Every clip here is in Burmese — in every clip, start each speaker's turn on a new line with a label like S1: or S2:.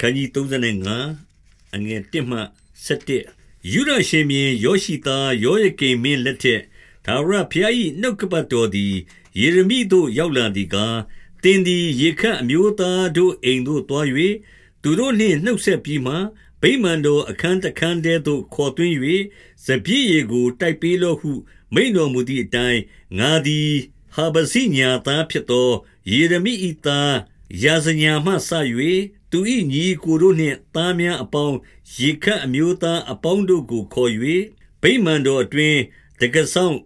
S1: ခန်းကြီး35အငယ်1မှ7ယူရရှင်မြင်ယောရှိသားယောယကိမင်းလက်ထက်ဒါဝရဖျား၏နှုတ်ကပတ်တော်သည်ယေရမိသို့ရောက်လာသည်ကားတင်းသည်ရေခတ်အမျိုးသားတို့အိမ်သို့တွား၍သူတို့နှင့်နှုတ်ဆက်ပြီးမှဗိမာန်တော်အခန်းတခန်းတဲသို့ခေါ်သွင်း၍စပြည့်ရီကိုတိုက်ပေးလော့ဟုမိန်တော်မူသည့်အတိုင်းငါသည်ဟာဗစီညာသားဖြစ်သောယေရမိ၏သား ယာဇညာမှဆ၍သူ၏ညီကိုတို့နှင့်သားများအပေါင်းရေခတ်အမျိုးသားအပေါင်းတို့ကိုခေါ်၍ဗိမာန်တော်အတွင်တကဆောင်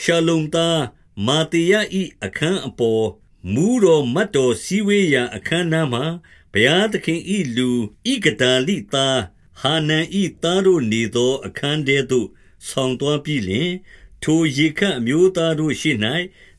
S1: ရှလုံသားမာတေယ၏အခန်းအပေါ်မူတော်မတ်တော်စည်းဝေးရာအခန်းနားမှာဘုရားသခင်၏လူဣဂဒါလိသားဟာနန်၏သားတို့နေသောအခန်းထဲသို့ဆောင်သွားပြီးလျှင်ထိုရေခတ်အမျိုးသားတို့ရှိ၌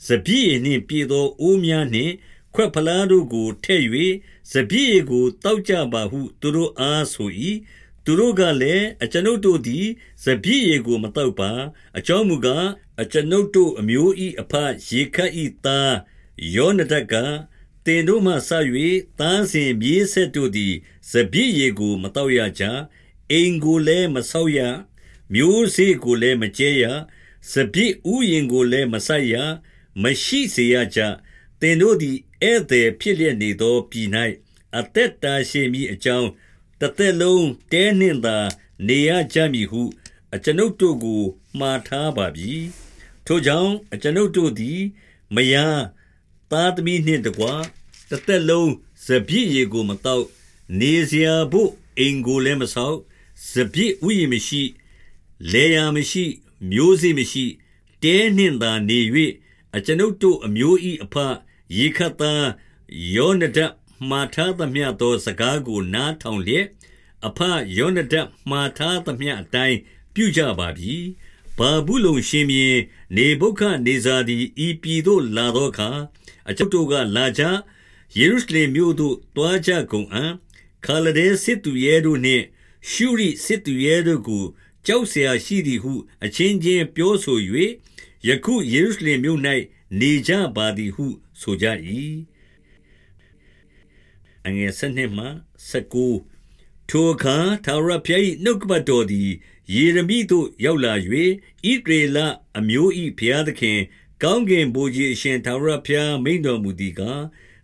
S1: စပြည့်နှင့်ပြည်သောအိုးများနှင့် ခွက်ဖလားတို့ကိုထည့်၍စပြည့်ကိုတောက်ကြပါဟု သူတို့အားဆို၏သူတို့ကလည်းအကျွန်ုပ်တို့သည်စပြည့်ကိုမတောက်ပါ အကြောင်းမူကားအကျွန်ုပ်တို့အမျိုး၏အဖရေခတ်၏သားယောနဒကတင်တို့မှဆ၍သားစဉ်မြေးဆက်တို့သည်စပြည့်ရေကိုမတောက်ရကြအိမ်ကိုလည်းမဆောက်ရမျိုးစေ့ကိုလည်းမကျဲရစပြည့်ဥယင်ကိုလည်းမဆိုင်ရမရှိစေရကြ တင်တို့သည် ဧည့်သည်ဖြစ်လျက်နေသော ပြည်၌အသက်တာရှိမည်အကြောင်း တသက်လုံးတဲနှင့်သာ နေရကြမည်ဟု အကျွန်ုပ်တို့ကို မှားထားပါပြီ ထိုကြောင့် အကျွန်ုပ်တို့သည် မယား သားသမီးနှင့်တကွ တသက်လုံးစပြည့်ရေကိုမတော့နေစရာဖို့ အိမ်ကိုလည်း မဆောက် စပြည့်ဥယျာမရှိလေယာမရှိ မျိုးစေ့မရှိ တဲနှင့်သာနေ၍အကျွန်ုပ်တို့အမျိုး၏အဖ ယေခတ်သားယောနဒမှားထားသမျှသောစကားကိုနားထောင်လျက်အဖယောနဒမှားထားသမျှအတိုင်းပြုကြပါပြီဘာဘူးလုံရှင်မြေ နေဘုခနေဇာသည်ဤပြည်သို့လာသောအခါအကျွန်ုပ်တို့ကလာကြယေရုရှလင်မြို့သို့တွားကြကုန်အံ့ခါလဒဲစစ်သူရဲတို့နှင့် ရှုရိစစ်သူရဲတို့ကိုကြောက်เสียရှိသည်ဟု အချင်းချင်းပြောဆို၍ယခုယေရုရှလင်မြို့၌ နေကြပါသည်ဟု ဆိုကြ၏အငယ်၁၂မှ၁၉ထိုအခါသာရဖျား၏နှုတ်ကပတ်တော်သည်ယေရမိသို့ရောက်လာ၍ဣဒေလအမျိုး၏ဘုရားသခင် ကောင်းကင်ဘုရားအရှင်သာရဖျားမိန်တော်မူသည်ကား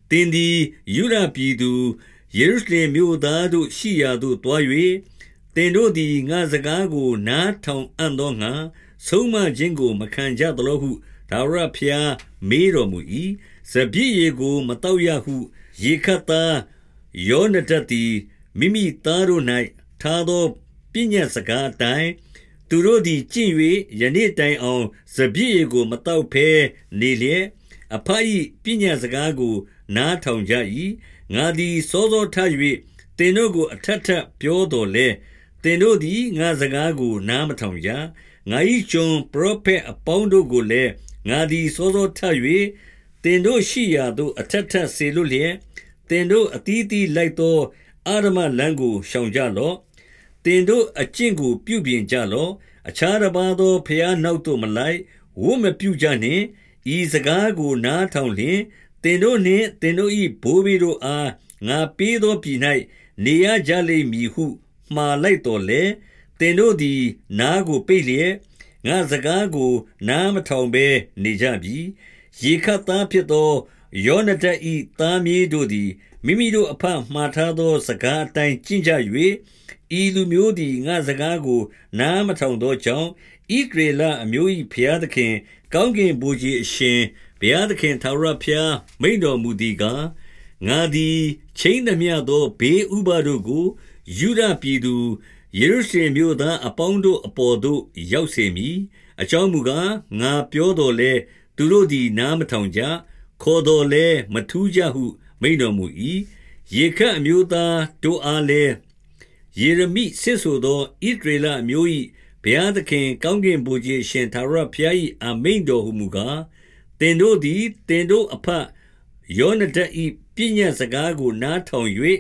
S1: တင်းသည်ယူရပြည်သူယေရုရှလင်မြို့သားတို့ရှိရာသို့တွား၍တင်တို့သည်ငါစကားကို နားထောင်အံ့သောငါဆုံးမခြင်းကို မခံကြသလိုဟု ဒါဝရဖျားမေးတော်မူ၏စပြည့်ရေကိုမတော့ရဟု ရေခတ်သားယောနဒတ်သည်မိမိသားတို့၌ထားသောပညာစကားအတိုင်းသူတို့သည်ကြင်၍ယနေ့တိုင်အောင်စပြည့်ရေကိုမတော့ဖဲနေလျက်အဖအီပညာစကားကို နားထောင်ကြ၏ငါသည်စောစောထ၍တင်တို့ကိုအထက်ထပ်ပြောတော်လဲတင်တို့သည်ငါစကားကို နားမထောင်ကြငါ၏ကျွန်ပရောဖက်အပေါင်းတို့ကိုလည်း ငါသည်စောစောထ၍တင်တို့ရှိရာသို့အထက်ထပ်စေလွတ်လျက်တင်တို့အတီးတီးလိုက်သောအာရမလန်းကိုရှောင်ကြလော့တင်တို့အကျင့်ကိုပြုပြင်ကြလော့အခြားတစ်ပါးသောဖျားနောက်သို့မလိုက်ဝတ်မပြုကြနှင့်ဤစကားကိုနားထောင်လျင်တင်တို့နှင့်တင်တို့၏ဘိုးဘီတို့အားငါပေးသောပြည်၌နေရကြလိမ့်မည်ဟုမှားလိုက်တော်လေတင်တို့သည်နားကိုပိတ်လျက် ငါစကားကို နားမထောင်ဘဲနေကြပြီရေခတ်သားဖြစ်သောယောနဒတ်၏သားမြေးတို့သည်မိမိတို့အဖမှားထားသော စကားအတိုင်းကျင့်ကြ၍ဤလူမျိုးသည်ငါစကားကို နားမထောင်သောကြောင့်ဣဒရေလအမျိုး၏ဘုရားသခင် ကောင်းကင်ဘုရားအရှင်ဘုရားသခင်သာရဖျားမိန်တော်မူသည်ကားငါသည်ချိန်သမျှသောဘေးဥပါတို့ကိုယူဒပြည်သူ ယေရုရှလင်မြို့သားအပေါင်းတို့အပေါ်သို့ ရောက်စေမည်အကြောင်းမူကားငါပြောတော်လဲသူတို့သည် နားမထောင်ကြခေါ်တော်လဲမထူးကြဟု မိန်တော်မူ၏ရေခတ်အမျိုးသားတို့အားလည်းယေရမိဆစ်ဆိုသောဣဒရေလအမျိုး၏ဘုရားသခင် ကောင်းကင်ဘုရားရှင်သာရဘုရား၏အမိန်တော်ဟုမူကားတင်တို့သည်တင်တို့အဖယောနဒ၏ပညာစကားကိုနားထောင်၍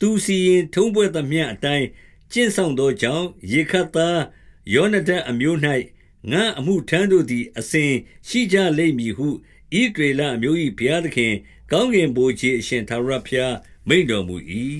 S1: သူစီရင်ထုံးပွဲသမျှအတိုင်း ကျင့်ဆောင်သောကြောင့်ရေခတ်သားယောနဒအမျိုး၌ငါအမှုထမ်းတို့သည် အစဉ်ရှိကြလိမ့်မည်ဟုဣဒေလအမျိုး၏ဘုရားသခင် ကောင်းကင်ဘုရားအရှင်သာရဘုရားမိန်တော်မူ၏